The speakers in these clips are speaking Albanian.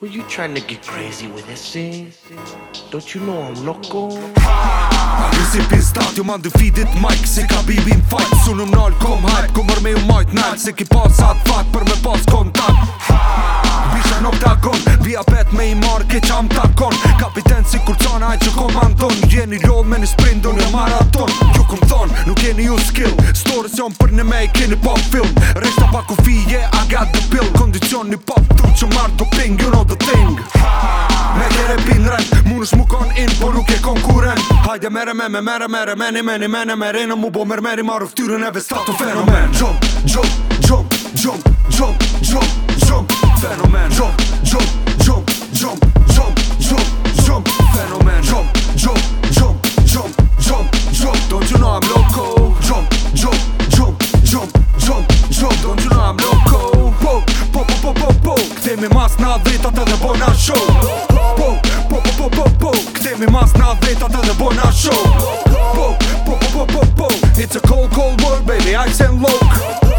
Were you trying to get crazy with this? Don't you know I'm loco? Recipin stat ju man du fidit mic Si ka bibin fight Su në nal kom hype kom mërme ju majt nal Si ki pas atë fat për me pas Via pet me i marrë ke qam të Kapiten si kurcana e që komandon Jeni lodh me një sprindu një maraton Ju këm thonë, nuk keni ju skill Storës jonë për në make i keni pop film Reshta pa ku yeah, I got the pill Kondicion një pop tru që marrë të ping, you know the thing Me kere pin rent, mund është mu in, po nuk e konkurent Hajde mere me me mere mere, meni meni meni mere Në mu bo mere meri marrë ftyrën e vestato fenomen Jump, jump, jump, jump, jump, jump, jump, Këthemi mas na vetat edhe bo po na show Po, po, po, po, po, po Këthemi mas na vetat edhe bo po na show Po, po, po, po, po, po It's a cold, cold war baby, ice and low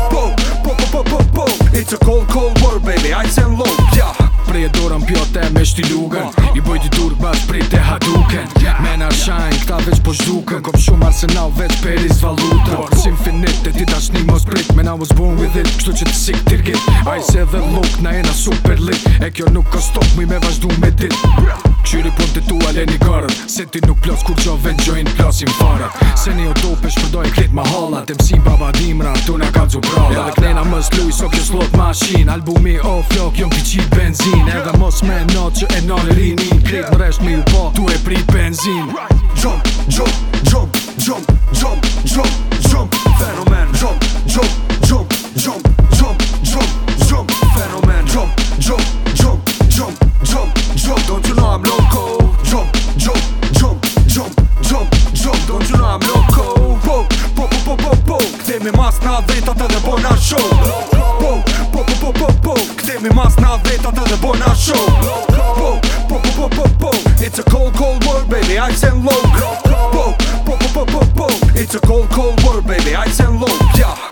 Po, po, po, po, po, po It's a cold, cold war baby, ice and low me shti lugën I bojti durk bash prit të haduken Mena shajnë këta veç po shduken Kom shumë arsenal veç për iz valuta It's infinite e ti ta mos prit Men I was born with it Kështu që të sik të rgit I said the look na ena na super lit E kjo nuk ko stop mi me vazhdu me dit Qyri për po të tua le një gërët Se ti nuk plos kur qo vend gjojnë plosin farët Se një utopi shpërdoj klit ma halla Tem baba dimra, tu na ka dzu prallat Edhe knena më sluj, so kjo slot mashin Albumi o lok, flok, jom ki qit benzin Edhe mos me no që e non rinin Klit më resht mi u po, tu e pri benzin Jump, jump, jump, jump Këtemi mas na vetat edhe bo po na show Po, po, po, po, po, po Këtemi mas na vetat edhe bo po na show Po, po, po, po, po, po It's a cold, cold war baby, ice and low Po, po, po, po, po, po It's a cold, cold war baby, ice and low